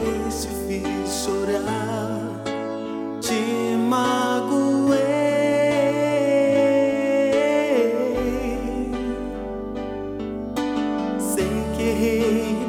vez te fiz chorar, te magoei. Sei que.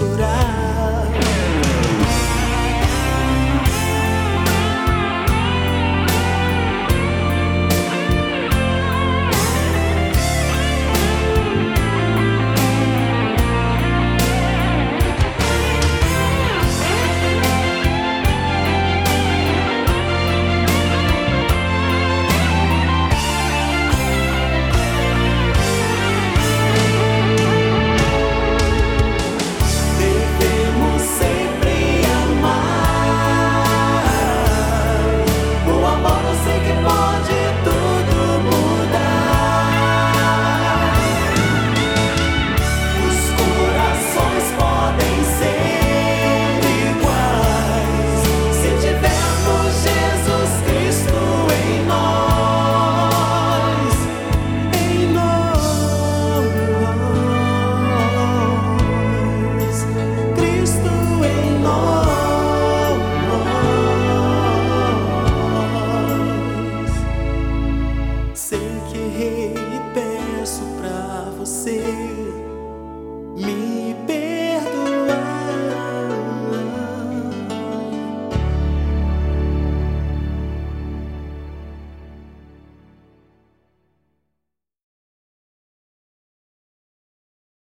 surat